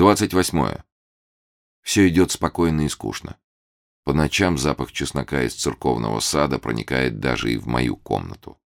Двадцать восьмое. Все идет спокойно и скучно. По ночам запах чеснока из церковного сада проникает даже и в мою комнату.